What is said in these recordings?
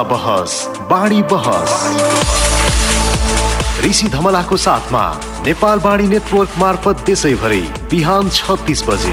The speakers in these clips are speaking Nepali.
बहस बाणी बहस। ऋषि धमलाको साथमा नेपाल बाणी नेटवर्क मार्फत देशैभरि बिहान छत्तिस बजे।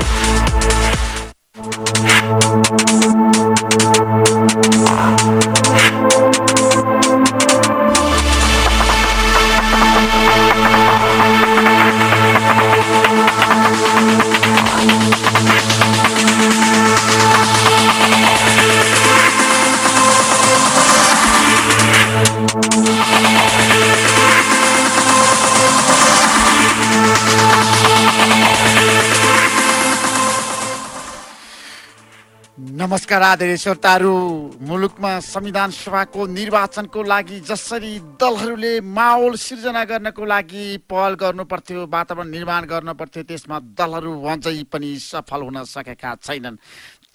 आदरणीय श्रोताहरू मुलुकमा संविधान सभाको निर्वाचनको लागि जसरी दलहरूले माहौल सिर्जना गर्नको लागि पहल गर्नु पर्थ्यो वातावरण निर्माण गर्नु पर्थ्यो त्यसमा दलहरू अझै पनि सफल हुन सकेका छैनन्।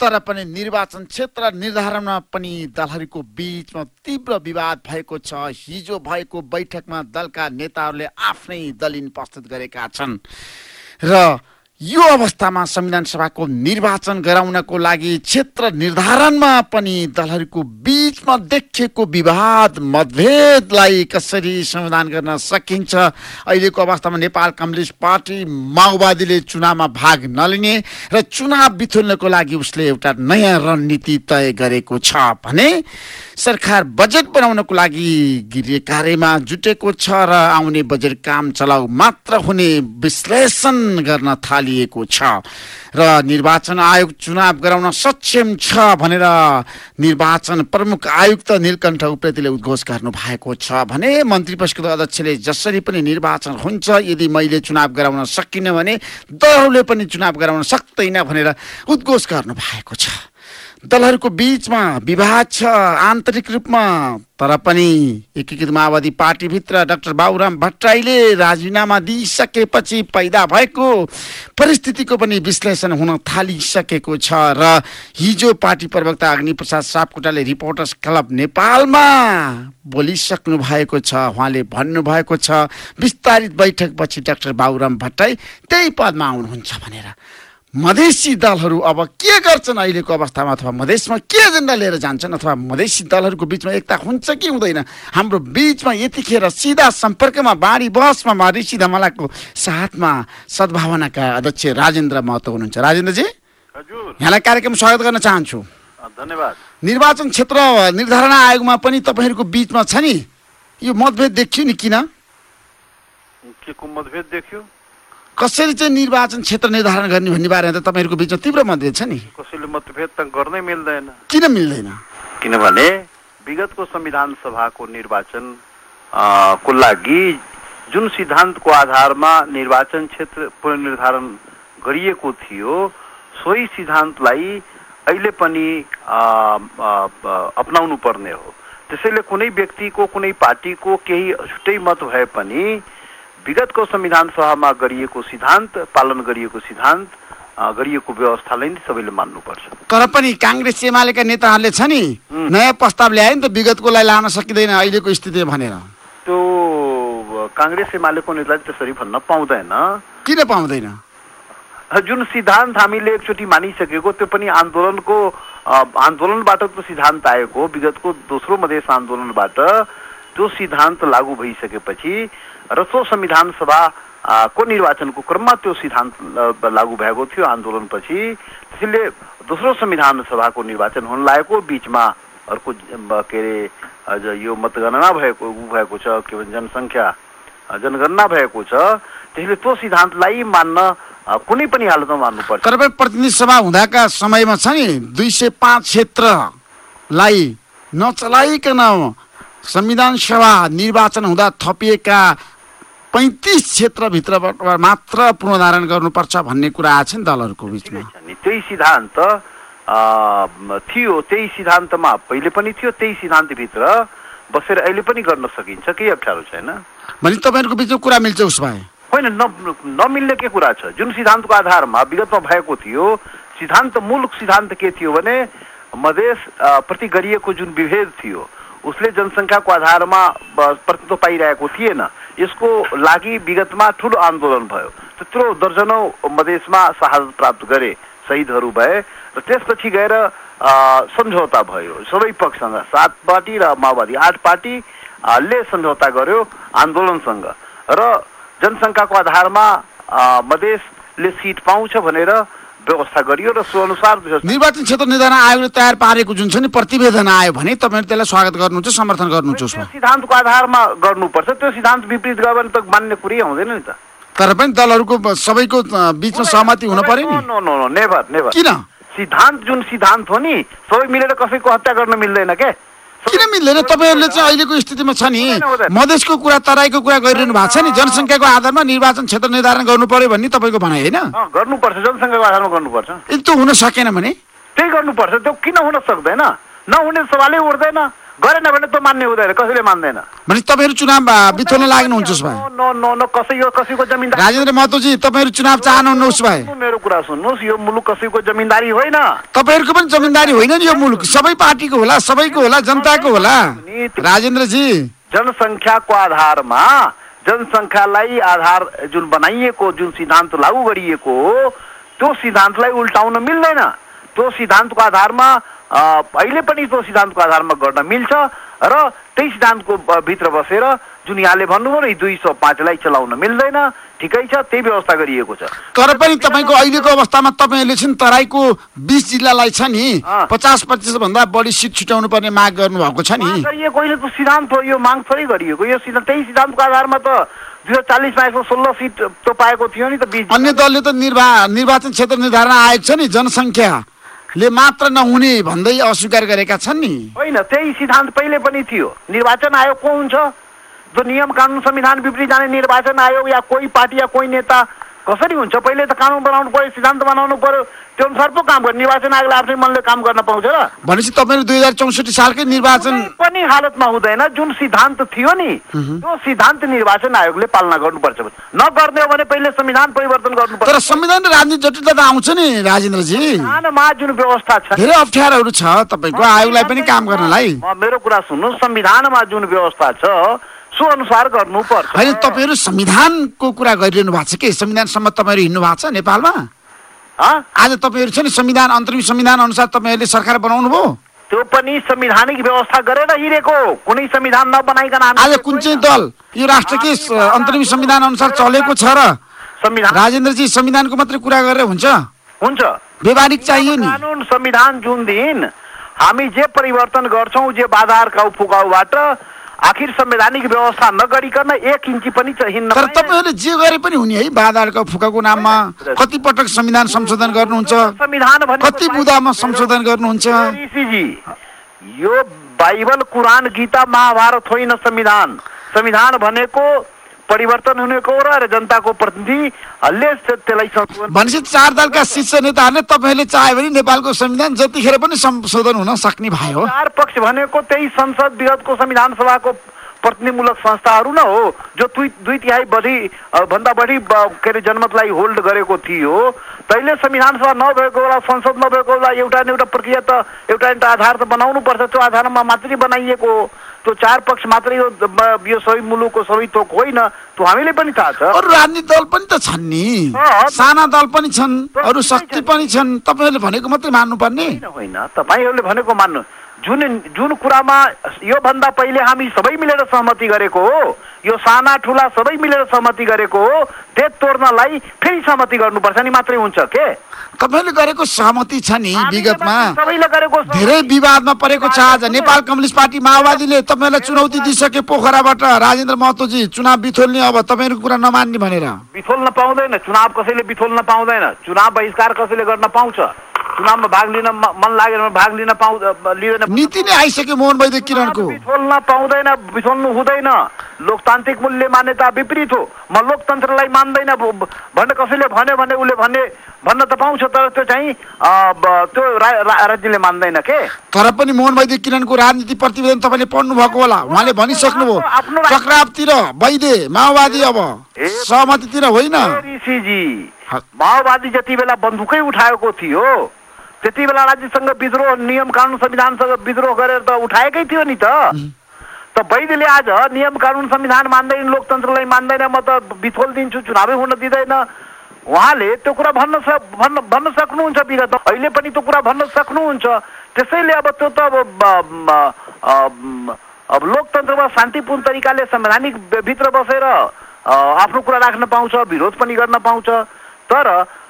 तर पनि निर्वाचन क्षेत्र निर्धारणमा पनि दलहरूको बिचमा तीव्र विवाद भएको छ। हिजो भएको बैठकमा दलका नेताहरूले आफ्नै दलिन प्रस्तुत गरेका छन्। र यो अवस्थामा संविधान सभाको निर्वाचन गराउनको लागि क्षेत्र निर्धारणमा पनि दलहरूको बिचमा देखिएको विवाद मतभेदलाई कसरी समाधान गर्न सकिन्छ? अहिलेको अवस्थामा नेपाल कम्युनिस्ट पार्टी माओवादीले चुनावमा भाग नलिने र चुनाव बिथुल्नको लागि उसले एउटा नयाँ रणनीति तय गरेको छ भने सरकार बजेट बनाउनको लागि गृह कार्यमा जुटेको छ र आउने बजेट काम चलाउ मात्र हुने विश्लेषण गर्न थालिएको छ। र निर्वाचन आयोग चुनाव गराउन सक्षम छ भनेर निर्वाचन प्रमुख आयुक्त नीलकण्ठ उप्रेतीले उद्घोष गर्नु भएको छ भने मन्त्री परिषदको अध्यक्षले जसरी पनि निर्वाचन हुन्छ यदि मैले चुनाव गराउन सकिनँ भने दलहरूले पनि चुनाव गराउन सक्दैन भनेर उद्घोष गर्नु भएको छ। दलहरूको बिचमा विवाद छ आन्तरिक रूपमा। तर पनि एकीकृत माओवादी पार्टीभित्र डाक्टर बाबुराम भट्टराईले राजीनामा दिइसकेपछि पैदा भएको परिस्थितिको पनि विश्लेषण हुन थालिसकेको छ र हिजो पार्टी प्रवक्ता अग्निप्रसाद सापकोटाले रिपोर्टर्स क्लब नेपालमा बोलिसक्नु भएको छ उहाँले भन्नुभएको छ विस्तारित बैठकपछि डाक्टर बाबुराम भट्टराई त्यही पदमा आउनुहुन्छ भनेर। मधेसी दलहरू अब के गर्छन् अहिलेको अवस्थामा? अथवा मधेसमा के एजेन्डा लिएर जान्छन्? अथवा मधेसी दलहरूको बिचमा एकता हुन्छ कि हुँदैन? हाम्रो बिचमा यतिखेर सिधा सम्पर्कमा बाढी बसमा ऋषि धमलाको साथमा सद्भावनाका अध्यक्ष राजेन्द्र महतो हुनुहुन्छ। राजेन्द्रजी हजुर। यहाँलाई कार्यक्रम स्वागत गर्न चाहन्छु। धन्यवाद। निर्वाचन क्षेत्र निर्धारण आयोगमा पनि तपाईँहरूको बिचमा छ नि? यो मतभेद देखियो नि किन? के को मतभेद देख्यो? कसरी चाहिँ निर्वाचन क्षेत्र निर्धारण गर्ने भन्ने बारेमा त तपाईँहरूको बिचमा तीव्र मतभेद छ नि। कसैले मतभेद त गर्नै मिल्दैन। किन मिल्दैन? किनभने विगतको संविधान सभाको निर्वाचन को लागि जुन सिद्धान्तको आधारमा निर्वाचन क्षेत्र पुनर्निर्धारण गरिएको थियो सोही सिद्धान्तलाई अहिले पनि अपनाउनु पर्ने हो। त्यसैले कुनै व्यक्तिको कुनै पार्टीको केही छुट्टै मत भए पनि विगतको संविधान सभामा गरिएको सिद्धान्त पालन गरिएको सिद्धान्त गरिएको व्यवस्थालाई नै सबैले मान्नुपर्छ। तर पनि काङ्ग्रेस एमालेका नेताहरूले छ नि। नयाँ प्रस्ताव ल्याए नि त विगतकोलाई लान सकिँदैन अहिलेको स्थिति भनेर। त्यो काङ्ग्रेस एमालेको नेताले त्यसरी भन्न पाउँदैन। किन पाउँदैन? जुन सिद्धान्त हामीले एकचोटि मानिसकेको त्यो पनि आन्दोलनको आन्दोलनबाट त्यो सिद्धान्त आएको विगतको दोस्रो मधेस आन्दोलनबाट त्यो सिद्धान्त लागू भइसकेपछि र त्यो संविधान सभा को निर्वाचनको क्रममा त्यो सिद्धान्त लागू भएको थियो आन्दोलनपछि त्यसैले दोस्रो संविधान सभाको निर्वाचन हुन लागेको बिचमा अर्को के अरे यो मतगणना भएको भएको छ के भन्छ जनसङ्ख्या जनगणना भएको छ। त्यसले त्यो सिद्धान्तलाई मान्न कुनै पनि हालतमा मान्नुपर्छ। तर पनि प्रतिनिधि सभा हुँदाका समयमा छ नि दुई सय पाँच क्षेत्रलाई नचलाइकन संविधान सभा निर्वाचन हुँदा थपिएका पैँतिस क्षेत्रभित्रबाट मात्र पुनर्धारण गर्नुपर्छ भन्ने कुरा आएको छ नि दलहरूको बिचमा। त्यही सिद्धान्त थियो त्यही सिद्धान्तमा पहिले पनि थियो त्यही सिद्धान्तभित्र बसेर अहिले पनि गर्न सकिन्छ केही अप्ठ्यारो छैन। भने तपाईँहरूको बिचमा कुरा मिल्छ उस भए। होइन न नमिल्ने के कुरा छ? जुन सिद्धान्तको आधारमा विगतमा भएको थियो सिद्धान्त मूल सिद्धान्त के थियो भने मधेस प्रति गरिएको जुन विभेद थियो उसले जनसङ्ख्याको आधारमा प्रतित्व पाइरहेको थिएन। यसको लागि विगतमा ठुलो आन्दोलन भयो। त्यत्रो दर्जनौ मधेसमा शहादत प्राप्त गरे शहीदहरू भए र त्यसपछि गएर सम्झौता भयो। सबै पक्षसँग सात पार्टी र माओवादी आठ पार्टी अ, ले सम्झौता गर्यो आन्दोलनसँग। र जनसङ्ख्याको आधारमा मधेसले सिट पाउँछ भनेर व्यवस्था गरियो र सो अनुसार निर्वाचन क्षेत्र निर्धारण आयोगले तयार पारेको जुन छ नि प्रतिवेदन आयो भने तपाईँहरू त्यसलाई स्वागत गर्नुहुन्छ समर्थन गर्नुहुन्छ सिद्धान्तको आधारमा गर्नुपर्छ। त्यो सिद्धान्त विपरीत गयो भने त मान्ने कुरै आउँदैन नि त। तर पनि दलहरूको सबैको बिचमा सहमति हुन पर्यो नि। No no no never never किन? सिद्धान्त जुन सिद्धान्त हो नि सबै मिलेर कसैको हत्या गर्न मिल्दैन के? किन मिल्दैन तपाईँहरूले चाहिँ अहिलेको स्थितिमा छ नि। मधेसको कुरा तराईको कुरा गरिरहनु भएको छ नि। जनसङ्ख्याको आधारमा निर्वाचन क्षेत्र निर्धारण गर्नु पर्यो भन्ने तपाईँको भनाइ होइन? गर्नुपर्छ। जनसङ्ख्याको आधारमा गर्नुपर्छ। यदि त्यो हुन सकेन भने? त्यही गर्नुपर्छ। त्यो किन हुन सक्दैन? नहुने सवालै उठ्दैन। गरेन भने त मान्ने हुँदैन कसैले मान्दैन। भने तपाईँहरू चुनाव बिथोल्न लाग्नुहुन्छ नो नो नो नो कसै यो कसैको जमिनदारी राजेन्द्र महतोजी तपाईँहरू चुनाव चाहनुहुन्न सुन्नु मेरो कुरा सुन्नुहोस् यो मुलुक कसैको जमिनदारी होइन। तपाईँहरूको पनि जमिनदारी होइन नि यो मुलुक। सबै पार्टीको होला सबैको होला जनताको होला। राजेन्द्रजी। जनसङ्ख्याको आधारमा जनसङ्ख्यालाई आधार जुन बनाइएको जुन सिद्धान्त लागू गरिएको हो त्यो सिद्धान्तलाई उल्टाउन मिल्दैन। त्यो सिद्धान्तको आधारमा अहिले पनि त्यो सिद्धान्तको आधारमा गर्न मिल्छ र त्यही सिद्धान्तको भित्र बसेर जुन यहाँले भन्नुभयो नि दुई सौ पाँचलाई चलाउन मिल्दैन। ठिकै छ त्यही व्यवस्था गरिएको छ। तर पनि तपाईँको अहिलेको अवस्थामा तपाईँहरूले चाहिँ तराईको बिस जिल्लालाई छ नि। पचास प्रतिशत भन्दा बढी सिट छुट्याउनु पर्ने माग गर्नुभएको छ नि। गरिएको त्यो सिद्धान्त हो यो माग थोरै गरिएको। यो सिद्धान्त त्यही सिद्धान्तको आधारमा त दुई हजार चालिसमा यसो सोह्र सिट त पाएको थियो नि त अन्य दलले त निर्वा निर्वाचन क्षेत्र निर्धारण आयोग छ नि जनसङ्ख्याले मात्र नहुने भन्दै अस्वीकार गरेका छन् नि। होइन त्यही सिद्धान्त पहिले पनि थियो। निर्वाचन आयोग को हुन्छ? जो नियम कानुन संविधान विपरीत जाने निर्वाचन आयोग या कोही पार्टी या कोही नेता कसरी हुन्छ? पहिले त कानुन बनाउनु पर्यो सिद्धान्त बनाउनु पर्यो त्यो अनुसार पो काम गर्यो निर्वाचन आयोगले आफ्नै मनले काम गर्न पाउँछ र। भनेपछि तपाईँहरू दुई हजार चौसठी सालकै निर्वाचन पनि हालतमा हुँदैन। जुन सिद्धान्त थियो नि त्यो सिद्धान्त निर्वाचन आयोगले पालना गर्नुपर्छ। नगर्ने हो भने पहिले संविधान परिवर्तन गर्नुपर्छ। तर संविधान र राजनीति जटिलता त आउँछ नि राजेन्द्रजी। संविधानमा जुन व्यवस्था छ धेरै अप्ठ्यारोहरू छ। तपाईँको आयोगलाई पनि काम गर्नलाई। म मेरो कुरा सुन्नु संविधानमा जुन व्यवस्था छ सो अनुसार गर्नुपर्छ। होइन तपाईँहरू संविधानको कुरा गरिरहनु भएको छ कि? संविधानसम्म तपाईँहरू हिँड्नु भएको छ नेपालमा? हँ? आज तपाईँहरू छ नि संविधान अन्तरिम संविधान अनुसार तपाईँहरूले सरकार बनाउनु भयो? त्यो पनि संविधानिक व्यवस्था गरेर हिँडेको। कुनै संविधान नबनाइकन आज कुन चाहिँ दल? यो राष्ट्रकै स- अन्तरिम संविधान अनुसार चलेको छ र? संविधान। राजेन्द्रजी संविधानको मात्रै कुरा गरेर हुन्छ? हुन्छ। व्यवहारिक चाहियो नि। कानुन संविधान जुन दिन हामी जे परिवर्तन गर्छौँ जे बाधा अड्काउ फुकाउबाट आखिर संवैधानिक व्यवस्था नगरिकन एक इन्ची पनि हिँड्न तर। तपाईँहरूले जे गरे पनि हुने है बाधाहरूको फुकाको नाममा कति पटक संविधान संशोधन गर्नुहुन्छ संविधान कति बुदामा संशोधन गर्नुहुन्छ। यो बाइबल कुरान गीता महाभारत होइन संविधान। संविधान भनेको परिवर्तन हुनेको र जनताको प्रतिनिधिले त्यसलाई भनेपछि चार दलका शीर्ष नेताहरूले तपाईँहरूले चाह्यो भने नेपालको संविधान जतिखेर पनि संशोधन हुन सक्ने भयो। चार पक्ष भनेको त्यही संसद विगतको संविधान सभाको प्रतिनिधिमूलक संस्थाहरू न हो जो दुई दुई तिहाई बढी भन्दा बढी के अरे जनमतलाई होल्ड गरेको थियो। तैले संविधान सभा नभएको बेला संसद नभएको बेला एउटा न एउटा प्रक्रिया त एउटा एउटा आधार त बनाउनु पर्छ त्यो आधारमा मात्रै बनाइएको हो। त्यो चार पक्ष मात्रै हो यो सबै मुलुकको सबै थोक होइन त्यो हामीले पनि थाहा छ। अरू राजनीतिक दल पनि त छन् नि। साना दल पनि छन् अरू शक्ति पनि छन्। तपाईँहरूले भनेको मात्रै मान्नुपर्ने। होइन तपाईँहरूले भनेको मान्नु। जुन जुन कुरामा योभन्दा पहिले हामी सबै मिलेर सहमति गरेको हो यो साना ठुला सबै मिलेर सहमति गरेको हो त्यो तोड्नलाई फेरि सहमति गर्नुपर्छ नि मात्रै हुन्छ के? तपाईँहरूले गरेको सहमति छ नि विगतमा। सबैले गरेको। धेरै विवादमा परेको छ आज। नेपाल कम्युनिस्ट पार्टी माओवादीले तपाईँलाई चुनौती दिइसके पोखराबाट। राजेन्द्र महतोजी चुनाव बिथोल्ने अब तपाईँहरूको कुरा नमान्ने भनेर। बिथोल्न पाउँदैन चुनाव कसैले बिथोल्न पाउँदैन चुनाव बहिष्कार कसैले गर्न पाउँछ। चुनावमा भाग लिन मन लागेन भने भाग लिन पाउ लिँदैन नीति नै आइसक्यो मोहन वैद्य किरणको। बिथोल्न पाउँदैन बिथोल्नु हुँदैन। लोकतान्त्रिक मूल्य मान्यता विपरीत हो। म लोकतन्त्रलाई मान्दैन भन्ने कसैले भन्यो भने उसले भन्ने भन्न त पाउँछ तर त्यो चाहिँ त्यो राज्यले मान्दैन के? तर पनि मोहन वैद्य किरणको राजनीति प्रतिवेदन तपाईँले पढ्नु भएको होला। उहाँले भनिसक्नुभयो चक्रावतिर वैद्य माओवादी अब। सहमतितिर होइन। माओवादी जति बेला बन्दुकै उठाएको थियो त्यति बेला राज्यसँग विद्रोह नियम कानुन संविधानसँग विद्रोह गरेर त उठाएकै थियो नि त। त वैद्यले आज नियम कानुन संविधान मान्दैन लोकतन्त्रलाई मान्दैन म त बिथोल दिन्छु चुनावै हुन दिँदैन। उहाँले त्यो कुरा भन्न स- भन्न भन्न सक्नुहुन्छ विगत अहिले पनि त्यो कुरा भन्न सक्नुहुन्छ। त्यसैले अब त्यो त अब लोकतन्त्रमा शान्तिपूर्ण तरिकाले संवैधानिक भित्र बसेर आफ्नो कुरा राख्न पाउँछ विरोध पनि गर्न पाउँछ। तर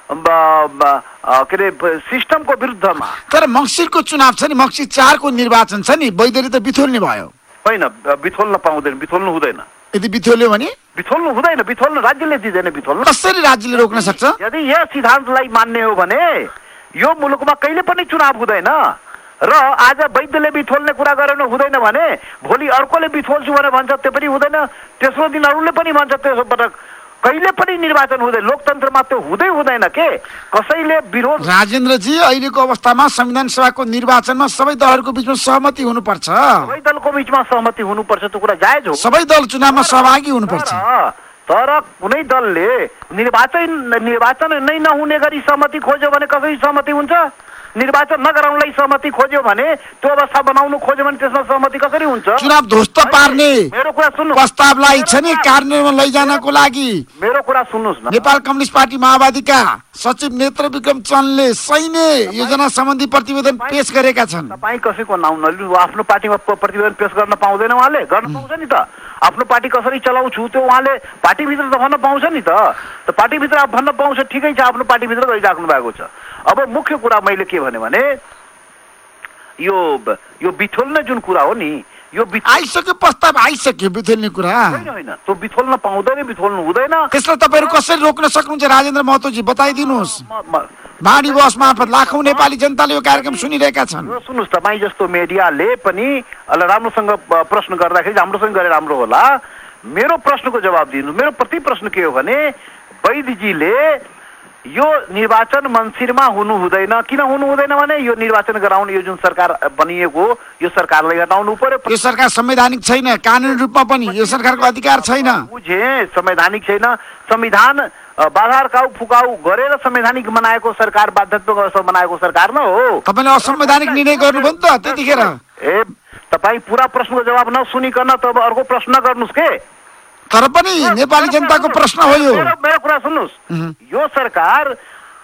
के अरे सिस्टमको विरुद्धमा। तर मङ्सिरको चुनाव छ नि मङ्सिर चारको निर्वाचन छ नि वैद्यले त बिथोल्ने भयो। होइन बिथोल्न पाउँदैन बिथोल्नु हुँदैन। यदि बिथोल्यो भने? बिथोल्नु हुँदैन बिथोल्नु राज्यले दिँदैन बिथोल्नु। कसरी राज्यले रोक्न सक्छ? यदि यस सिद्धान्तलाई मान्ने हो भने यो मुलुकमा कहिले पनि चुनाव हुँदैन। र आज वैद्यले बिथोल्ने कुरा गरेर हुँदैन भने भोलि अर्कोले बिथोल्छु भनेर भन्छ त्यो पनि हुँदैन। तेस्रो दिन अरूले पनि भन्छ त्यसो पटक। कहिले पनि निर्वाचन हुँदैन लोकतन्त्रमा त्यो हुँदै हुँदैन के? कसैले विरोध राजेन्द्रजी अहिलेको अवस्थामा संविधान सभाको निर्वाचनमा सबै दलहरूको बिचमा सहमति हुनुपर्छ। सबै दलको बिचमा सहमति हुनुपर्छ त्यो कुरा जायज हो। सबै दल चुनावमा सहभागी हुनुपर्छ। तर कुनै दलले निर्वाचन निर्वाचन नै नहुने गरी सहमति खोज्यो भने कसरी सहमति हुन्छ? निर्वाचन नगराउनलाई सहमति खोज्यो भने त्यो अवस्था बनाउनु खोज्यो भने त्यसमा सहमति कसरी हुन्छ? चुनाव ध्वस्त पार्ने मेरो कुरा सुन्नु प्रस्तावलाई छ नि कार्यान्वयनमा लैजानको लागि। मेरो कुरा सुन्नुहोस् न। नेपाल कम्युनिस्ट पार्टी माओवादीका सचिव नेत्र विक्रम चन्दले सैन्य योजना सम्बन्धी प्रतिवेदन पेश गरेका छन्। तपाईँ कसैको नाउँ नलिनु आफ्नो पार्टीमा प्रतिवेदन पेश गर्न पाउँदैन उहाँले। गर्न पाउँछ नि त। आफ्नो पार्टी कसरी चलाउँछु त्यो उहाँले पार्टीभित्र त भन्न पाउँछ नि त। त पार्टीभित्र अब भन्न पाउँछ ठिकै छ आफ्नो पार्टीभित्र गरिराख्नु भएको छ। अब मुख्य कुरा मैले के भने यो यो बिथोल्ने जुन कुरा हो नि यो आइसक्यो प्रस्ताव आइसक्यो बिथोल्ने कुरा। होइन त्यो बिथोल्न पाउँदैन बिथोल्नु हुँदैन। त्यसलाई तपाईँहरू कसरी रोक्न सक्नुहुन्छ राजेन्द्र महतोजी बताइदिनुहोस्। बाढी बस मार्फत लाखौँ नेपाली जनताले यो कार्यक्रम सुनिरहेका छन्। सुन्नुहोस् तपाईँ जस्तो मिडियाले पनि राम्रोसँग प्रश्न गर्दाखेरि राम्रोसँग गरे राम्रो होला। मेरो प्रश्नको जवाब दिनु मेरो प्रति प्रश्न के हो भने वैद्यजीले यो निर्वाचन मन्सिरमा हुनु हुँदैन। किन हुनु हुँदैन भने यो निर्वाचन गराउने यो जुन सरकार बनिएको हो, यो सरकारलाई हटाउनु पर्यो। यो सरकार संवैधानिक छैन कानुनी रूपमा पनि यो सरकारको अधिकार छैन। बुझे संवैधानिक छैन। संविधान अ, बाधा अड्काउ फुकाउ गरेर संवैधानिक बनाएको सरकार बाध्यात्मक अवस्था बनाएको सरकार न हो। तपाईँले असंवैधानिक निर्णय गर्नुभयो नि त त्यतिखेर। ए तपाईँ पुरा प्रश्नको जवाब नसुनिकन तब अर्को प्रश्न गर्नुहोस् के? तर पनि नेपाली जनताको प्रश्न हो यो। मेरो कुरा सुन्नुहोस्। यो सरकार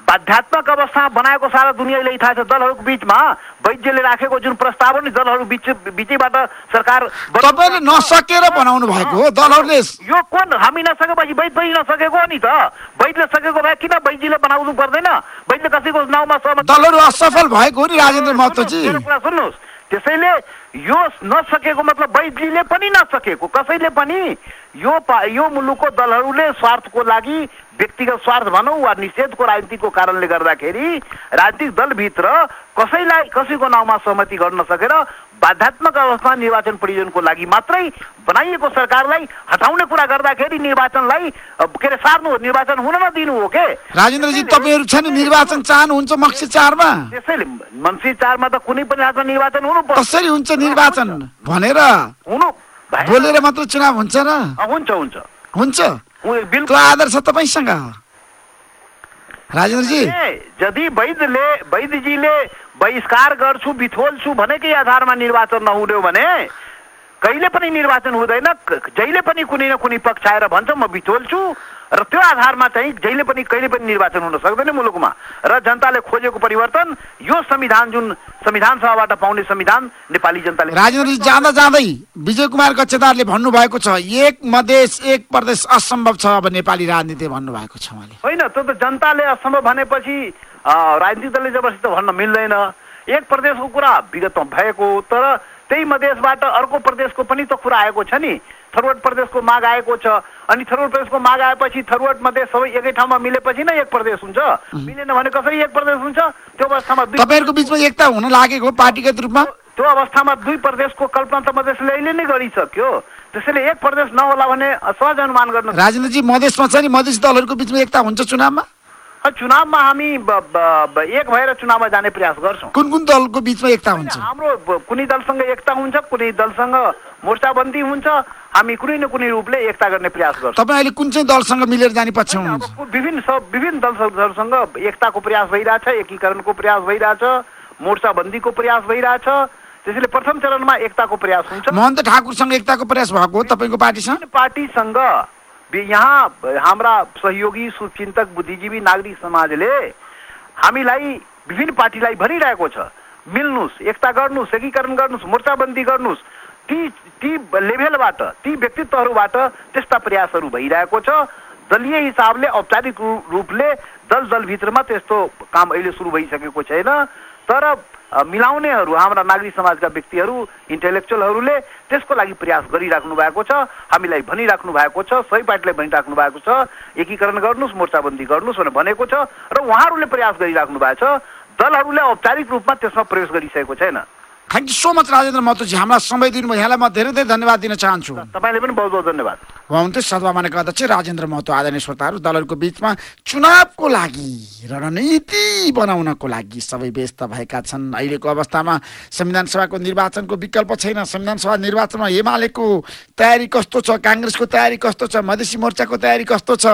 बाध्यात्मक अवस्था बनाएको सारा दुनियाँलाई थाहा छ दलहरूको बिचमा वैद्यले राखेको जुन प्रस्ताव नि दलहरू बिच बिचैबाट सरकार तपाईँले नसकेर बनाउनु भएको हो दलहरूले। यो कुन? हामी नसकेपछि वैद पनि नसकेको हो नि त। वैदले सकेको भए किन वैदजीले बनाउनु पर्दैन? वैदले कसैको नाउँमा सहमति दलहरू असफल भएको हो नि राजेन्द्र महतोजी। कुरा सुन्नुहोस्। त्यसैले यो नसकेको मतलब वैद्यले पनि नसकेको कसैले पनि यो पा यो मुलुकको दलहरूले स्वार्थको लागि व्यक्तिगत स्वार्थ भनौँ वा निषेधको राजनीतिको कारणले गर्दाखेरि राजनीतिक दलभित्र कसैलाई कसैको नाउँमा सहमति गर्न सकेर बाध्यात्मक अवस्थामा निर्वाचन प्रयोजनको लागि मात्रै बनाइएको सरकारलाई हटाउने कुरा गर्दाखेरि निर्वाचनलाई के अरे सार्नु हो निर्वाचन हुन नदिनु हो के? राजेन्द्रजी तपाईँहरू छ नि निर्वाचन चाहनुहुन्छ मक्सी चारमा? त्यसैले मन्त्री चारमा त कुनै पनि निर्वाचन हुनु कसरी हुन्छ निर्वाचन? भनेर। हुनु। बोलेर मात्र चुनाव हुन्छ र? हुन्छ हुन्छ। हुन्छ? छ तपाईँसँग राजेन्द्रजी। यदि वैद्यले वैद्यजीले बहिष्कार गर्छु बिथोल्छु भनेकै आधारमा निर्वाचन नहुने हो भने कहिले पनि निर्वाचन हुँदैन जहिले पनि कुनै न कुनै पक्ष आएर भन्छ म बिथोल्छु। र त्यो आधारमा चाहिँ जहिले पनि कहिले पनि निर्वाचन हुन सक्दैन मुलुकमा। र जनताले खोजेको परिवर्तन यो संविधान जुन संविधान सभाबाट पाउने संविधान नेपाली जनताले राजेन्द्रजी जाँदा जाँदै विजय कुमार गच्छेदारले भन्नुभएको छ एक मधेस एक प्रदेश असम्भव छ अब नेपाली राजनीति भन्नुभएको छ उहाँले होइन त्यो त जनताले असम्भव भनेपछि राजनीतिक दलले जबरजस्ती भन्न मिल्दैन। एक प्रदेशको कुरा विगतमा भएको तर त्यही मधेसबाट अर्को प्रदेशको पनि त कुरा आएको छ नि। थरुवट प्रदेशको माग आएको छ। अनि थरुवट प्रदेशको माग आएपछि थरुवट मधेस सबै एकै ठाउँमा मिलेपछि नै एक प्रदेश हुन्छ। मिलेन भने कसरी एक प्रदेश हुन्छ? त्यो अवस्थामा तपाईँहरूको बिचमा एकता हुन लागेको पार्टीगत रूपमा? त्यो अवस्थामा दुई प्रदेशको कल्पना त मधेसले अहिले नै गरिसक्यो। त्यसैले एक प्रदेश नहोला भने सहज अनुमान गर्न राजेन्द्रजी मधेसमा छ नि मधेस दलहरूको बिचमा एकता हुन्छ चुनावमा? चुनावमा हामी एक भएर चुनावमा जाने प्रयास गर्छौँ। कुन कुन दलको बिचमा एकता हुन्छ? हाम्रो कुनै दलसँग एकता हुन्छ कुनै दलसँग मोर्चाबन्दी हुन्छ हामी कुनै न कुनै रूपले एकता गर्ने प्रयास गर्छौँ। तपाईँ अहिले कुन चाहिँ दलसँग मिलेर जाने पक्ष विभिन्न सब विभिन्न दलहरूसँग एकताको प्रयास भइरहेछ एकीकरणको प्रयास भइरहेछ मोर्चाबन्दीको प्रयास भइरहेछ त्यसैले प्रथम चरणमा एकताको प्रयास हुन्छ। महन्त ठाकुरसँग एकताको प्रयास भएको हो तपाईँको पार्टीसँग? पार्टीसँग यहाँ हाम्रा सहयोगी सुचिन्तक बुद्धिजीवी नागरिक समाजले हामीलाई विभिन्न पार्टीलाई भनिरहेको छ। मिल्नुहोस् एकता गर्नुहोस् एकीकरण गर्नुहोस् मोर्चाबन्दी गर्नुहोस् ती ती लेभलबाट ती व्यक्तित्वहरूबाट त्यस्ता प्रयासहरू भइरहेको छ। दलीय हिसाबले औपचारिक रूपले दल दलभित्रमा त्यस्तो काम अहिले सुरु भइसकेको छैन। तर मिलाउनेहरू हाम्रा नागरिक समाजका व्यक्तिहरू इन्टेलेक्चुअलहरूले त्यसको लागि प्रयास गरिराख्नु भएको छ हामीलाई भनिराख्नु भएको छ सही पार्टीलाई भनिराख्नु भएको छ एकीकरण गर्नुहोस् मोर्चाबन्दी गर्नुहोस् भनेर भनेको छ र उहाँहरूले प्रयास गरिराख्नु भएको छ। दलहरूले औपचारिक रूपमा त्यसमा प्रवेश गरिसकेको छैन। Thank you so much Rajendra Mahatoji हामीलाई समय दिनुभयो यहाँलाई म धेरै धेरै धन्यवाद दिन चाहन्छु तपाईँले पनि बहुत बहुत धन्यवाद उहाँन्थे सदभावनाका अध्यक्ष राजेन्द्र महतो आदरणीय श्रोताहरू दलहरूको बिचमा चुनावको लागि रणनीति बनाउनको लागि सबै व्यस्त भएका छन् अहिलेको अवस्थामा संविधान सभाको निर्वाचनको विकल्प छैन संविधान सभा निर्वाचनमा एमालेको तयारी कस्तो छ काङ्ग्रेसको तयारी कस्तो छ मधेसी मोर्चाको तयारी कस्तो छ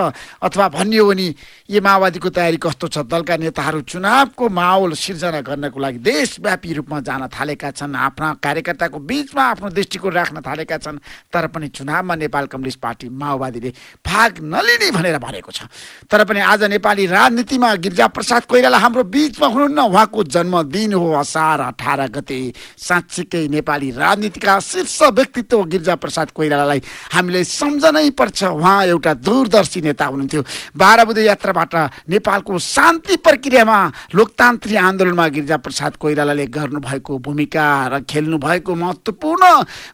अथवा भनियो भने यो माओवादीको तयारी कस्तो छ दलका नेताहरू चुनावको माहौल सिर्जना गर्नको लागि देशव्यापी रूपमा जान थालेका छन् आफ्ना कार्यकर्ताको बिचमा आफ्नो दृष्टिकोण राख्न थालेका छन्। तर पनि चुनावमा नेपाल कम्युनिस्ट पार्टी माओवादीले भाग नलिने भनेर भनेको छ। तर पनि आज नेपाली राजनीतिमा गिरिजाप्रसाद कोइराला हाम्रो बिचमा हुनुहुन्न। उहाँको जन्मदिन हो असार अठार गते। साँच्चीकै नेपाली राजनीतिका शीर्ष व्यक्तित्व गिरिजाप्रसाद कोइरालालाई हामीले सम्झनै पर्छ। उहाँ एउटा दूरदर्शी नेता हुनुहुन्थ्यो। बाह्र बुधे यात्राबाट नेपालको शान्ति प्रक्रियामा लोकतान्त्रिक आन्दोलनमा गिरिजाप्रसाद कोइरालाले गर्नुभएको भूमिका र खेल्नु भएको महत्त्वपूर्ण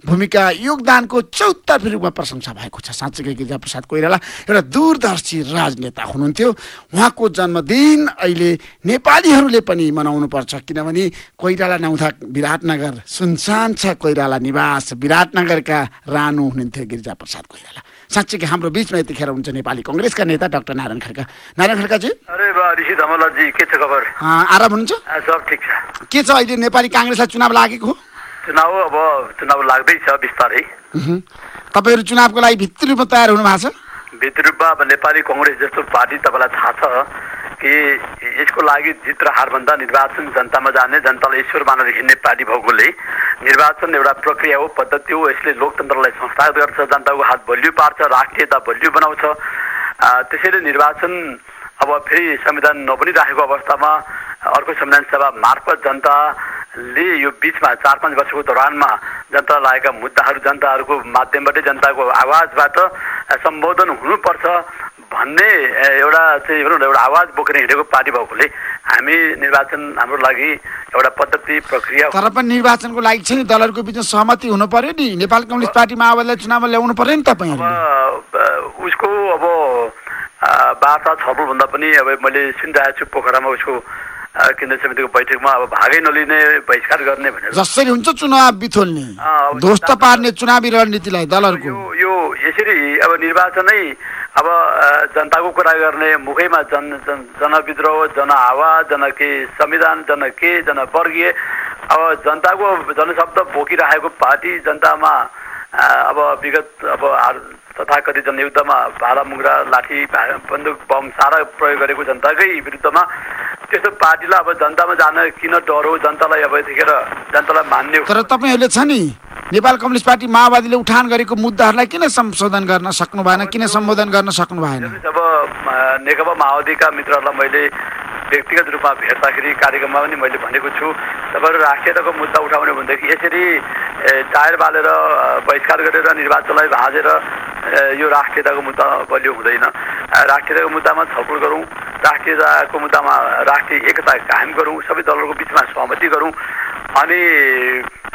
भूमिका योगदानको चौतर्फी रूपमा प्रशंसा भएको छ। साँच्चीकै गिरिजाप्रसाद कोइराला एउटा दूरदर्शी राजनेता हुनुहुन्थ्यो। उहाँको जन्मदिन अहिले नेपालीहरूले पनि मनाउनु पर्छ किनभने कोइराला नहुँदा विराटनगर सुनसान छ। कोइराला निवास विराटनगरका रानु हुनुहुन्थ्यो गिरिजाप्रसाद कोइराला। साँच्चीकै हाम्रो बिचमा यतिखेर हुन्छ नेपाली कङ्ग्रेसका नेता डाक्टर नारायण खड्का। नारायण खड्काजी? के छ खबर? आराम हुनुहुन्छ? आ, सब ठिक छ। के छ अहिले नेपाली काङ्ग्रेसलाई चुनाव लागेको चुनाव अब चुनाव लाग्दैछ बिस्तारै। तपाईँहरू चुनावको लागि भित्री रूपमा तयार हुनु भएको छ? भित्र रूपमा अब नेपाली कङ्ग्रेस जस्तो पार्टी तपाईँलाई थाहा छ। कि यसको लागि जित र हारभन्दा निर्वाचन जनतामा जाने जनतालाई ईश्वर मानेर हिँड्ने पार्टी भएकोले निर्वाचन एउटा प्रक्रिया हो पद्धति हो यसले लोकतन्त्रलाई संस्थागत गर्छ जनताको हात बलियो पार्छ राष्ट्रियता बलियो बनाउँछ। त्यसैले निर्वाचन अब फेरि संविधान नबनिराखेको अवस्थामा अर्को संविधान सभा मार्फत जनताले यो बिचमा चार पाँच वर्षको दौरानमा जनता लागेका मुद्दाहरू जनताहरूको माध्यमबाटै जनताको आवाजबाट सम्बोधन हुनुपर्छ। भन्ने एउटा चाहिँ भनौँ न एउटा आवाज बोकेर हिँडेको पार्टी भएकोले हामी निर्वाचन हाम्रो लागि एउटा पद्धति प्रक्रिया तर पनि निर्वाचनको लागि चाहिँ दलहरूको बिचमा सहमति हुनु पर्यो नि। नेपाल कम्युनिस्ट पार्टी माओवादीलाई चुनावमा ल्याउनु पर्यो नि अब उसको अब वार्ता छलफलभन्दा पनि अब मैले सुनिरहेको छु पोखरामा उसको केन्द्रीय समितिको बैठकमा अब भागै नलिने बहिष्कार गर्ने भनेर। जसरी हुन्छ चुनाव बिथोल्ने। ध्वस्त पार्ने चुनावी रणनीतिलाई दलहरूको। यो यसरी अब निर्वाचनै अब जनताको कुरा गर्ने मुखैमा जन जन जनविद्रोह जन आवाज जन के संविधान जन के जनवर्गीय अब जनताको जनशब्द बोकिराखेको पार्टी जनतामा अब विगत अब तथाकथित जनयुद्धमा भाला मुग्रा लाठी बन्दुक बम सारा प्रयोग गरेको जनताकै विरुद्धमा त्यस्तो पार्टीलाई अब जनतामा जान किन डर? हो जनतालाई अब यतिखेर जनतालाई मान्ने तर तपाईँहरूले छ नि नेपाल कम्युनिस्ट पार्टी माओवादीले उठान गरेको मुद्दाहरूलाई किन संशोधन गर्न सक्नु भएन? किन सम्बोधन गर्न सक्नु भएन? अब नेकपा माओवादीका मित्रहरूलाई मैले व्यक्तिगत रूपमा भेट्दाखेरि कार्यक्रममा पनि मैले भनेको छु तपाईँहरू राष्ट्रियताको मुद्दा उठाउने भनेदेखि यसरी टायर बालेर बहिष्कार गरेर निर्वाचनलाई भाँजेर यो राष्ट्रियताको मुद्दा बलियो हुँदैन। राष्ट्रियताको मुद्दामा छलफल गरौँ राष्ट्रियताको मुद्दामा राष्ट्रिय एकता कायम गरौँ सबै दलहरूको बिचमा सहमति गरौँ। अनि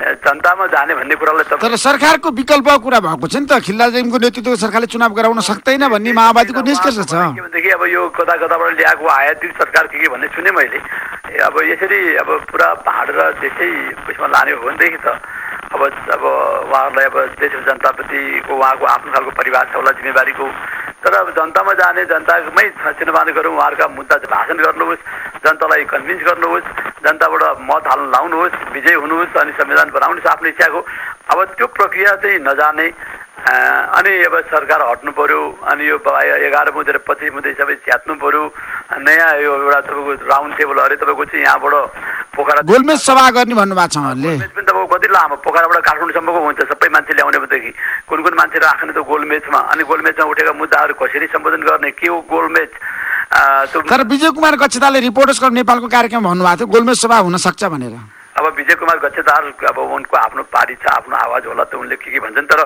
जनतामा जाने भन्ने कुरालाई तर सरकारको विकल्पको कुरा भएको छ नि त। खिल्लाजेमको नेतृत्वको सरकारले चुनाव गराउन सक्दैन भन्ने माओवादीको निष्कर्ष छ। के भनेदेखि अब यो कता कताबाट ल्याएको आयातित सरकार के के भन्ने सुने मैले। अब यसरी अब पुरा भाँड र त्यसै उसमा लाने हो भनेदेखि त अब अब उहाँहरूलाई अब देश जनताप्रतिको उहाँको आफ्नो खालको परिवार छ होला जिम्मेवारीको। तर अब जनतामा जाने जनतामै चिनबान गरौँ उहाँहरूका मुद्दा भाषण गर्नुहोस् जनतालाई कन्भिन्स गर्नुहोस् जनताबाट मत हाल्न लाउनुहोस् विजय हुनुहोस् अनि संविधान बनाउनुहोस् आफ्नो इच्छाको। अब त्यो प्रक्रिया चाहिँ नजाने अनि अब सरकार हट्नु पर्यो अनि यो एघार बुधे र पच्चिस बुधे सबै च्यात्नु पर्यो नयाँ यो एउटा तपाईँको राउन्ड टेबल अरे तपाईँको चाहिँ यहाँबाट पोखरा गोलमेज सभा गर्ने भन्नुभएको छ गोलमेज पनि तपाईँको कति लामो पोखराबाट काठमाडौँसम्मको हुन्छ सबै मान्छे ल्याउने भनेदेखि कुन कुन मान्छे राख्ने त गोलमेचमा अनि गोलमेचमा उठेका मुद्दाहरू कसरी सम्बोधन गर्ने के हो त्यो तर विजय कुमार गच्छताले रिपोर्टर्स क्लब नेपालको कार्यक्रम भन्नुभएको थियो गोलमेज सभा हुन सक्छ भनेर अब विजय कुमार गच्छेदार अब उनको आफ्नो पार्टी छ आफ्नो आवाज होला त उनले के के भन्छन् तर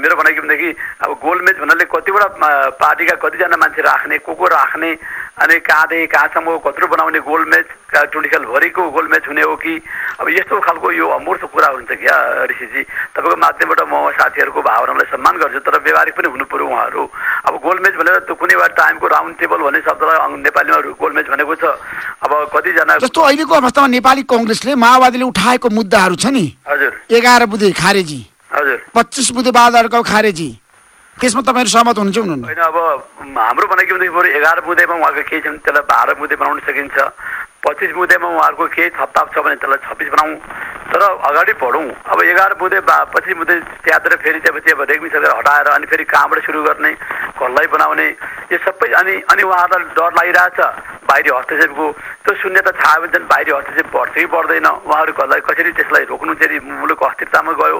मेरो भनाइ के भनेदेखि अब गोलमेच भन्नाले कतिवटा पार्टीका कतिजना मान्छे राख्ने को को राख्ने अनि कहाँदेखि कहाँसम्म कत्रो बनाउने गोलमेच टुलिखेलभरिको गोलमेच हुने हो कि अब यस्तो खालको यो अमूर्त कुरा हुन्छ क्या ऋषिजी? तपाईँको माध्यमबाट म साथीहरूको भावनालाई सम्मान गर्छु तर व्यवहारिक पनि हुनु पऱ्यो उहाँहरू। अब गोलमेच भनेर त्यो कुनै एउटा टाइमको राउन्ड टेबल भन्ने शब्दलाई नेपालीमा गोलमेच भनेको छ। अब कतिजना जस्तो अहिलेको अवस्थामा नेपाली कङ्ग्रेसले माओवादीले उठाएको मुद्दाहरू छ नि। हजुर। एघार बुधे खारेजी हजुर। पच्चिस बुधे बाधाहरूको खारेजी त्यसमा तपाईँहरू सहमत हुनुहुन्छ हुनुहुन्न? होइन अब हाम्रो भनाइ के भनेदेखि बरु एघार बुँदैमा उहाँको केही छ त्यसलाई बाह्र बुँदै बनाउन सकिन्छ। पच्चिस बुँदैमा उहाँहरूको केही थपथाप छ भने त्यसलाई छब्बिस बनाऊँ। तर अगाडि बढौँ। अब एघार बुँदै बा पच्चिस बुँदै त्यातेर फेरि अब रेग्मी सरकार हटाएर अनि फेरि कहाँबाट सुरु गर्ने कसलाई बनाउने यो सबै अनि अनि उहाँहरूलाई डर लागिरहेछ। बाहिरी हस्तक्षेपको त्यो शून्यता छायो भने चाहिँ बाहिरी हस्तक्षेप बढ्छ कि बढ्दैन। उहाँहरू कसलाई कसरी त्यसलाई रोक्नु चाहिँ मुलुक अस्थिरतामा गयो।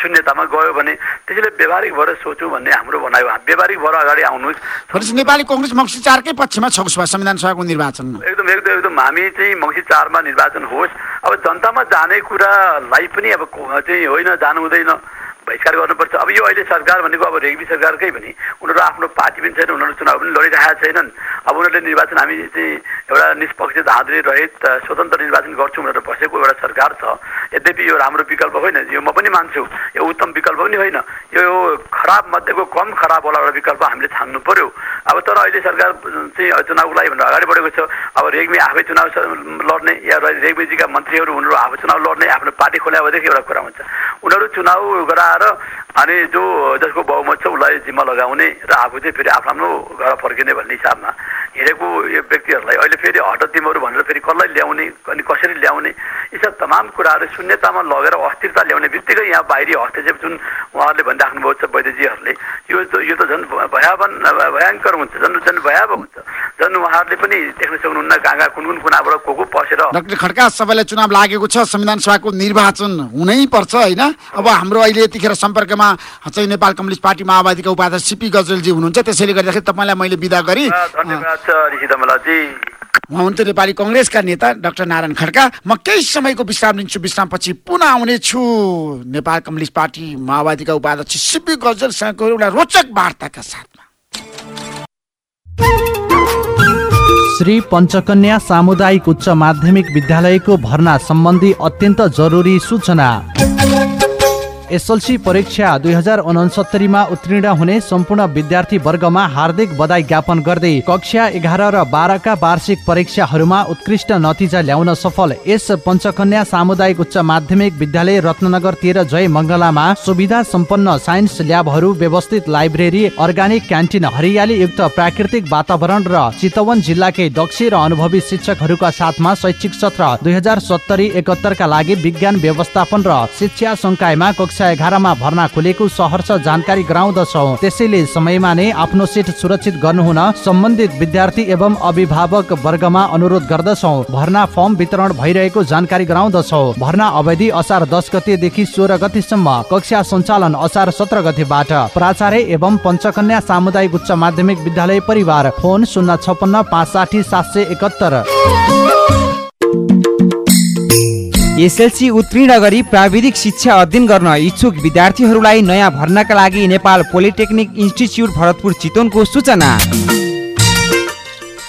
शून्यतामा गयो भने त्यसैले व्यवहारिक भएर सोचौँ भन्ने हाम्रो भनाइ हो। व्यवहारिक भएर अगाडि आउनुहोस् भनेपछि नेपाली कङ्ग्रेस मक्सी चारकै पक्षमा छ उसमा संविधान सभाको निर्वाचनमा। एकदम एकदम एकदम। हामी चाहिँ मङ्सी चारमा निर्वाचन होस्। अब जनतामा जाने कुरालाई पनि अब चाहिँ होइन जानु हुँदैन। बहिष्कार गर्नुपर्छ। अब यो अहिले सरकार भनेको अब रेग्मी सरकारकै पनि उनीहरू आफ्नो पार्टी पनि छैन उनीहरू चुनाव पनि लडिरहेका छैनन्। अब उनीहरूले निर्वाचन हामी चाहिँ एउटा निष्पक्ष धाँधली रहित स्वतन्त्र निर्वाचन गर्छौँ भनेर बसेको एउटा सरकार छ। यद्यपि यो राम्रो विकल्प होइन यो म पनि मान्छु। यो उत्तम विकल्प पनि होइन। यो खराब मध्येको कम खराब होला एउटा विकल्प हामीले छान्नु पर्यो। अब तर अहिले सरकार चाहिँ चुनावको लागि भनेर अगाडि बढेको छ। अब रेग्मी आफै चुनाव लड्ने या रेग्मीजीका मन्त्रीहरू उनीहरू आफै चुनाव लड्ने आफ्नो पार्टी खोल्या भएदेखि एउटा कुरा हुन्छ। उनीहरू चुनाव गराएर अनि जो जसको बहुमत छ उसलाई जिम्मा लगाउने र आफू चाहिँ फेरि आफ्नो आफ्नो घर फर्किने भन्ने हिसाबमा हिँडेको यो व्यक्तिहरूलाई अहिले फेरि हट तिमीहरू भनेर फेरि कसलाई ल्याउने अनि कसरी ल्याउने तमाम कुराहरू शून्यतामा लगेर अस्थिरता ल्याउने बित्तिकै यहाँ बाहिरी हस्तक्षेप जुन उहाँहरूले भनिराख्नु भएको छ वैद्यजीहरूले यो यो त झन् भयावन भयङ्कर हुन्छ झन् झन् भयावह हुन्छ। झन् उहाँहरूले पनि देख्न सक्नुहुन्न कहाँ कहाँ कुन कुन कुनाबाट को को पसेर डाक्टर खड्का सबैलाई चुनाव लागेको छ संविधान सभाको निर्वाचन हुनै पर्छ होइन? अब हाम्रो अहिले यतिखेर सम्पर्कमा चाहिँ नेपाल कम्युनिस्ट पार्टी माओवादीका उपाध्यक्ष सिपी गजलजी हुनुहुन्छ। त्यसैले गर्दाखेरि तपाईँलाई मैले विदा गरेँ धन्यवाद ऋषि दमलाजी उहाँ हुनुहुन्थ्यो नेपाली कङ्ग्रेसका नेता डाक्टर नारायण खड्का। म केही समयको विश्राम लिन्छु विश्रामपछि पुनः आउनेछु। नेपाल कम्युनिस्ट पार्टी माओवादीका उपाध्यक्ष सिपी गजलसँगको एउटा रोचक वार्ताका साथमा। श्री पञ्चकन्या सामुदायिक उच्च माध्यमिक विद्यालयको भर्ना सम्बन्धी अत्यन्त जरुरी सूचना। एसएलसी परीक्षा दुई हजार उनसत्तरीमा उत्तीर्ण हुने सम्पूर्ण विद्यार्थी वर्गमा हार्दिक बधाई ज्ञापन गर्दै कक्षा एघार र बाह्रका वार्षिक परीक्षाहरूमा उत्कृष्ट नतिजा ल्याउन सफल यस पञ्चकन्या सामुदायिक उच्च माध्यमिक विद्यालय रत्नगर तेह्र जय मङ्गलामा सुविधा सम्पन्न साइन्स ल्याबहरू व्यवस्थित लाइब्रेरी अर्ग्यानिक क्यान्टिन हरियाली युक्त प्राकृतिक वातावरण र चितवन जिल्लाकै दक्ष र अनुभवी शिक्षकहरूका साथमा शैक्षिक सत्र दुई हजार सत्तरी एकहत्तरका लागि विज्ञान व्यवस्थापन र शिक्षा संकायमा एघारमा भर्ना खुलेको सहर्ष जानकारी गराउँदछौ। त्यसैले समयमा नै आफ्नो सिट सुरक्षित गर्नुहुन सम्बन्धित विद्यार्थी एवं अभिभावक वर्गमा अनुरोध गर्दछौ। भर्ना फर्म वितरण भइरहेको जानकारी गराउँदछौ। भर्ना अवधि असार दस गतेदेखि सोह्र गतेसम्म कक्षा सञ्चालन असार सत्र गतेबाट। प्राचार्य एवं पञ्चकन्या सामुदायिक उच्च माध्यमिक विद्यालय परिवार फोन शून्य छपन्न पाँच साठी सात सय एकहत्तर। एसएलसी उत्तीर्ण गरी प्राविधिक शिक्षा अध्ययन गर्न इच्छुक विद्यार्थीहरूलाई नयाँ भर्नाका लागि नेपाल पोलिटेक्निक इन्स्टिच्युट भरतपुर चितवनको सूचना।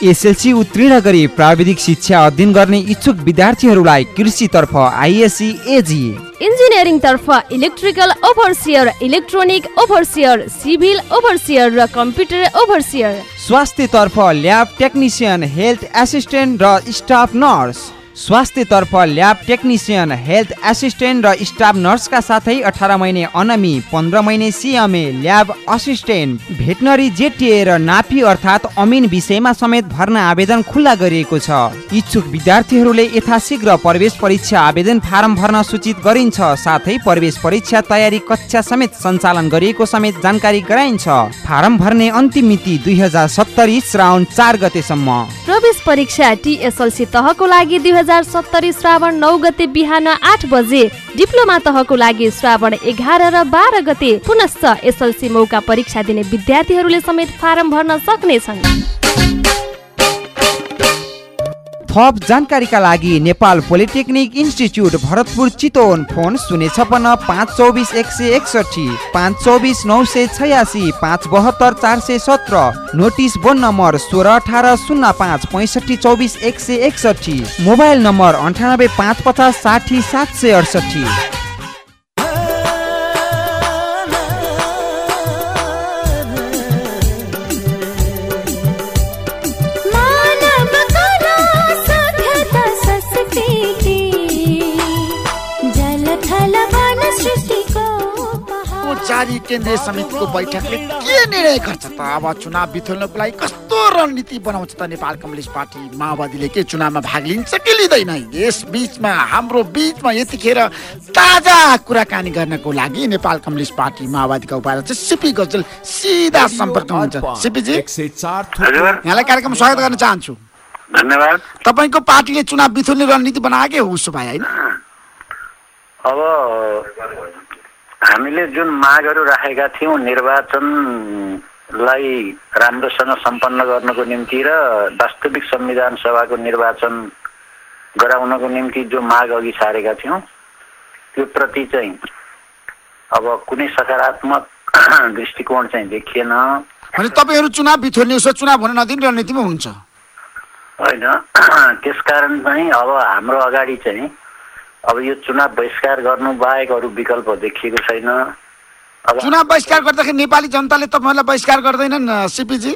एसएलसी उत्तीर्ण गरी प्राविधिक शिक्षा अध्ययन गर्ने इच्छुक विद्यार्थीहरूलाई कृषितर्फ आइएससी एजी। इन्जिनियरिङ तर्फ electrical overseer electronic overseer civil overseer र कम्प्युटर ओभरसियर। स्वास्थ्यतर्फ ल्याब टेक्निसियन हेल्थ एसिस्टेन्ट र स्टाफ नर्स। स्वास्थ्यतर्फ ल्याब टेक्निसियन हेल्थ एसिस्टेन्ट र स्टाफ नर्सका साथै अठार महिने अनमी पन्ध्र महिने CMA lab assistant veterinary JTA र नापी अर्थात् अमिन विषयमा समेत भर्ना आवेदन खुल्ला गरिएको छ। इच्छुक विद्यार्थीहरूले यथाशीघ्र प्रवेश परीक्षा आवेदन फारम भर्न सूचित गरिन्छ साथै प्रवेश परीक्षा तयारी कक्षा समेत सञ्चालन गरिएको समेत जानकारी गराइन्छ। फारम भर्ने अन्तिम मिति दुई हजार सत्तरी श्रावण चार गतेसम्म। प्रवेश परीक्षा टिएसएलसी तहको लागि हजार सत्तरी श्रावण नौ गते बिहान आठ बजे डिप्लोमा तहको लागि श्रावण एघार र बाह्र गते पुनश्च एसएलसी मौका परीक्षा दिने विद्यार्थीहरूले समेत फारम भर्न सक्नेछन्। थप जानकारीका लागि Nepal polytechnic institute Bharatpur Chitwan phone शून्य छपन्न पाँच चौबिस एक सय एकसठी पाँच चौबिस नौ सय छयासी पाँच बहत्तर चार सय सत्र नोटिस बोर्ड नम्बर सोह्र अठार शून्य पाँच पैँसठी चौबिस एक सय एकसठी मोबाइल नम्बर अन्ठानब्बे पाँच पचास साठी सात सय अडसठी जारी केन्द्रीय समितिको बैठकले के निर्णय गर्छ त? अब चुनाव बिथोल्नको लागि कस्तो रणनीति बनाउँछ त नेपाल कम्युनिस्ट पार्टी? माओवादीले के चुनावमा भाग लिन्छ कि लिँदैन? यस बिचमा हाम्रो बिचमा यतिखेर ताजा कुराकानी गर्नको लागि नेपाल कम्युनिस्ट पार्टी माओवादीका उपाध्यक्ष सिपी गजल सिधा सम्पर्कमा हुन्छ सिपीजी? यहाँलाई कार्यक्रम स्वागत गर्न चाहन्छु। धन्यवाद। तपाईँको पार्टीले चुनाव बिथोल्ने रणनीति बनाएकै हो उसो भए होइन? अब हामीले जुन मागहरू राखेका थियौँ निर्वाचनलाई राम्रोसँग सम्पन्न गर्नको निम्ति र वास्तविक संविधान सभाको निर्वाचन गराउनको निम्ति जो माग अघि सारेका थियौँ त्यो प्रति चाहिँ अब कुनै सकारात्मक दृष्टिकोण चाहिँ देखिएन। भने तपाईँहरू चुनाव बिथोल्ने चुनाव हुन नदिने रणनीतिमा हुनुहुन्छ? होइन। त्यसकारण चाहिँ अब हाम्रो अगाडि चाहिँ अब यो चुनाव बहिष्कार गर्नु बाहेक अरू विकल्प देखिएको छैन। चुनाव बहिष्कार गर्दाखेरि नेपाली जनताले तपाईँहरूलाई बहिष्कार गर्दैनन् सिपीजी।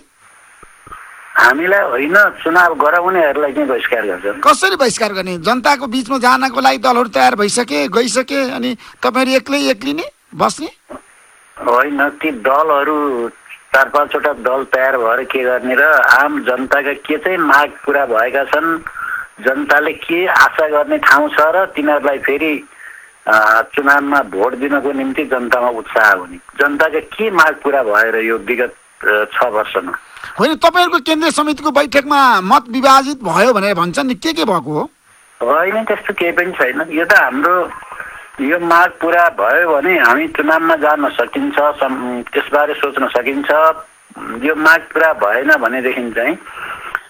हामीलाई होइन चुनाव गराउनेहरूलाई चाहिँ बहिष्कार गर्छन् कसरी बहिष्कार गर्ने? जनताको बिचमा जानको लागि दलहरू तयार भइसके गइसके अनि तपाईँहरू एक्लै एक्लिने बस्ने? होइन ती दलहरू चार पाँचवटा दल तयार भएर के गर्ने र आम जनताका के चाहिँ माग पुरा भएका छन् जनताले के आशा गर्ने ठाउँ छ र तिनीहरूलाई फेरि चुनावमा भोट दिनको निम्ति जनतामा उत्साह हुने? जनताका के माग पुरा भएर यो विगत छ वर्षमा? होइन तपाईँहरूको केन्द्रीय समितिको बैठकमा मत विभाजित भयो भनेर भन्छन् नि के के भएको हो? होइन त्यस्तो केही पनि छैन। यो त हाम्रो यो माग पुरा भयो भने हामी चुनावमा जान सकिन्छ त्यसबारे सोच्न सकिन्छ। यो माग पुरा भएन भनेदेखि चाहिँ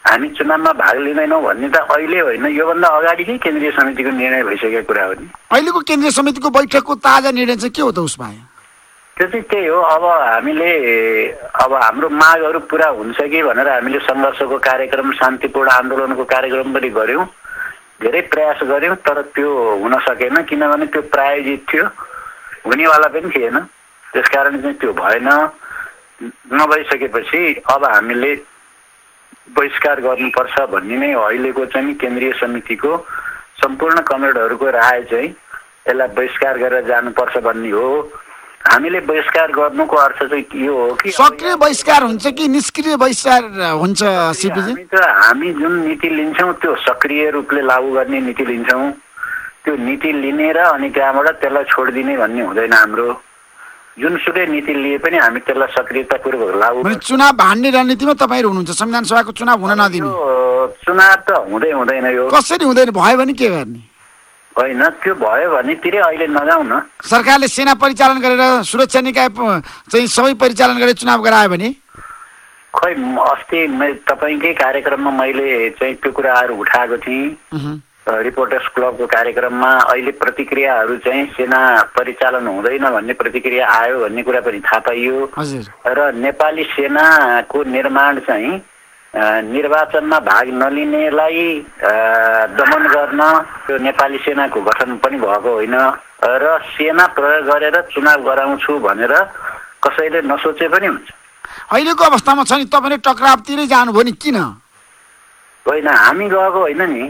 हामी चुनावमा भाग लिँदैनौँ भन्ने त अहिले होइन। योभन्दा अगाडिकै केन्द्रीय समितिको निर्णय भइसकेको कुरा हो नि। अहिलेको केन्द्रीय समितिको बैठकको ताजा निर्णय चाहिँ के हो त उस भए त्यो चाहिँ त्यही हो। अब हामीले अब हाम्रो मागहरू पुरा हुन्छ कि भनेर हामीले सङ्घर्षको कार्यक्रम शान्तिपूर्ण आन्दोलनको कार्यक्रम पनि गऱ्यौँ। धेरै प्रयास गऱ्यौँ तर त्यो हुन सकेन। किनभने त्यो प्रायोजित थियो। हुनेवाला पनि थिएन। त्यसकारण चाहिँ त्यो भएन। नभइसकेपछि अब हामीले बहिष्कार गर्नुपर्छ भन्ने नै हो। अहिलेको चाहिँ केन्द्रीय समितिको सम्पूर्ण कमरेडहरूको राय चाहिँ यसलाई बहिष्कार गरेर जानुपर्छ भन्ने हो। हामीले बहिष्कार गर्नुको अर्थ चाहिँ यो हो कि सक्रिय बहिष्कार हुन्छ कि निष्क्रिय बहिष्कार हुन्छ हामी त हामी जुन नीति लिन्छौँ त्यो सक्रिय रूपले लागू गर्ने नीति लिन्छौँ। त्यो नीति लिने र अनि त्यहाँबाट त्यसलाई छोडिदिने भन्ने हुँदैन हाम्रो। जुनसुकै नीति लिए पनि हामी त्यसलाई सक्रियतापूर्वक लागू भने चुनाव भान्ने रणनीतिमा तपाईँहरू हुनुहुन्छ संविधान सभाको चुनाव हुन नदिने। चुनाव त हुँदै हुँदैन यो। कसरी हुँदैन? भयो भने के गर्ने? होइन त्यो भयो भनेतिरै अहिले नजाउँ न सरकारले सेना परिचालन गरेर सुरक्षा निकाय चाहिँ सबै परिचालन गरेर चुनाव गरायो भने? खै अस्ति तपाईँकै कार्यक्रममा मैले चाहिँ त्यो कुराहरू उठाएको थिएँ। रिपोर्टर्स क्लबको कार्यक्रममा अहिले प्रतिक्रियाहरू चाहिँ सेना परिचालन हुँदैन भन्ने प्रतिक्रिया आयो भन्ने कुरा पनि थाहा पाइयो। र नेपाली सेनाको निर्माण चाहिँ निर्वाचनमा भाग नलिनेलाई दमन गर्न त्यो नेपाली सेनाको गठन पनि भएको होइन। र सेना प्रयोग गरेर चुनाव गराउँछु भनेर कसैले नसोचे पनि हुन्छ। अहिलेको अवस्थामा छ नि तपाईँले टक्रावतिरै जानुभयो नि किन? होइन हामी गएको होइन नि।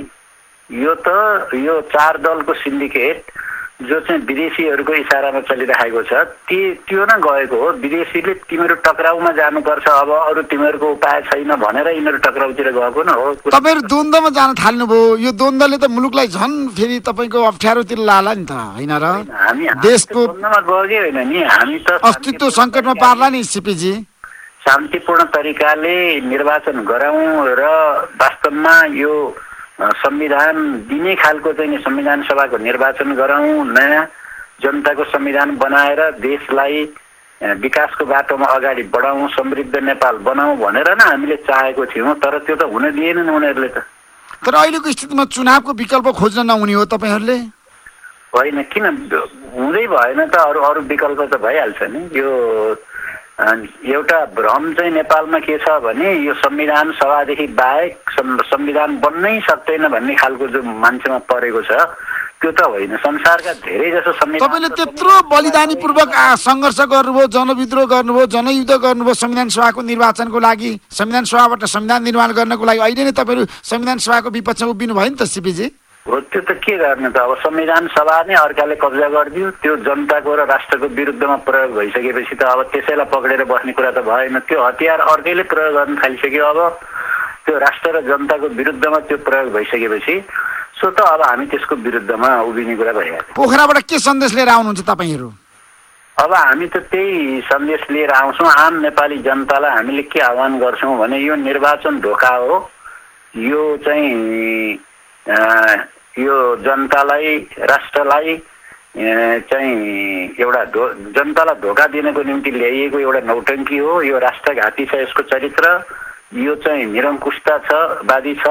यो त यो चार दलको सिन्डिकेट जो चाहिँ विदेशीहरूको इसारामा चलिरहेको छ ती त्यो न गएको हो। विदेशीले तिमीहरू टक्राउमा जानुपर्छ अब अरू तिमीहरूको उपाय छैन भनेर यिनीहरू टक्राउतिर गएको न हो। तपाईँहरू द्वन्द्वमा जान थाल्नुभयो। यो द्वन्द्वले त मुलुकलाई झन् फेरि तपाईँको अप्ठ्यारोतिर लाला नि त होइन र? हामी देशको द्वन्द्वमा गएकै होइन नि हामी त अस्तित्व सङ्कटमा पार्ला नि सिपीजी। शान्तिपूर्ण तरिकाले निर्वाचन गराउँ र वास्तवमा यो संविधान दिने खालको चाहिँ नि संविधान सभाको निर्वाचन गराउँ नयाँ जनताको संविधान बनाएर देशलाई विकासको बाटोमा अगाडि बढाउँ समृद्ध नेपाल बनाऊ भनेर न हामीले चाहेको थियौँ तर त्यो त हुन दिएनन् उनीहरूले त। तर अहिलेको स्थितिमा चुनावको विकल्प खोज्न नहुने हो तपाईँहरूले? होइन किन? हुँदै भएन त अरू अरू विकल्प त भइहाल्छ नि। यो एउटा भ्रम चाहिँ नेपालमा के छ भने यो संविधान सभादेखि बाहेक संविधान बन्नै सक्दैन भन्ने खालको जो मान्छेमा परेको छ त्यो त होइन। संसारका धेरै जसो संविधान तपाईँले त्यत्रो बलिदानीपूर्वक आ, सङ्घर्ष गर्नुभयो जनविद्रोह गर्नुभयो जनयुद्ध गर्नुभयो संविधान सभाको निर्वाचनको लागि संविधान सभाबाट संविधान निर्माण गर्नको लागि। अहिले नै तपाईँहरू संविधान सभाको विपक्षमा उभिनु भयो नि त सिपिजी। हो त्यो त के गर्ने त अब संविधान सभा नै अर्काले कब्जा गरिदियो त्यो जनताको र राष्ट्रको विरुद्धमा प्रयोग भइसकेपछि त अब त्यसैलाई पक्रेर बस्ने कुरा त भएन त्यो हतियार अर्कैले प्रयोग गर्न थालिसक्यो अब त्यो राष्ट्र र जनताको विरुद्धमा त्यो प्रयोग भइसकेपछि सो त अब हामी त्यसको विरुद्धमा उभिने कुरा भइहाल्यो पोखराबाट के सन्देश लिएर आउनुहुन्छ तपाईँहरू अब हामी त त्यही सन्देश लिएर आउँछौँ आम नेपाली जनतालाई हामीले के आह्वान गर्छौँ भने यो निर्वाचन धोका हो यो चाहिँ यो जनतालाई राष्ट्रलाई चाहिँ एउटा धो जनतालाई धोका दिनको निम्ति ल्याइएको एउटा नौटङ्की हो यो राष्ट्रघाती छ यसको चरित्र। यो चाहिँ निरङ्कुशता छ वादी छ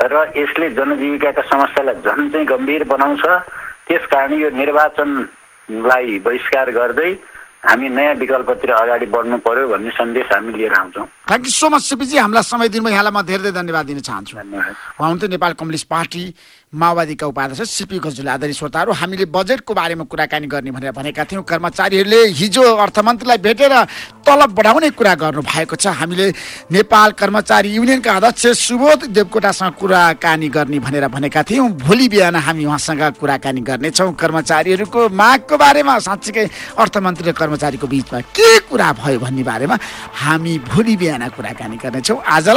र यसले जनजीविकाका समस्यालाई झन् चाहिँ गम्भीर बनाउँछ। त्यस कारण यो निर्वाचनलाई बहिष्कार गर्दै हामी नयाँ विकल्पतिर अगाडि बढ्नु पर्यो भन्ने सन्देश हामी लिएर आउँछौँ। Thank you so much CPG हामीलाई समय दिनुभयो। यहाँलाई म धेरै धेरै धन्यवाद दिन चाहन्छु। उहाँ हुनुहुन्थ्यो नेपाल कम्युनिस्ट पार्टी माओवादीका उपाध्यक्ष सिपी गजुल आदरणीय श्रोताहरू। हामीले बजेटको बारेमा कुराकानी गर्ने भनेर भनेका थियौँ। कर्मचारीहरूले हिजो अर्थमन्त्रीलाई भेटेर तलब बढाउने कुरा गर्नु भएको छ। हामीले नेपाल कर्मचारी युनियनका अध्यक्ष सुबोध देवकोटासँग कुराकानी गर्ने भनेर भनेका थियौँ। भोलि बिहान हामी उहाँसँग कुराकानी गर्नेछौँ। कर्मचारीहरूको मागको बारेमा साँच्चीकै अर्थमन्त्री र कर्मचारीको बिचमा के कुरा भयो भन्ने बारेमा हामी भोलि बिहान कुराकानी गर्नेछौँ। आजलाई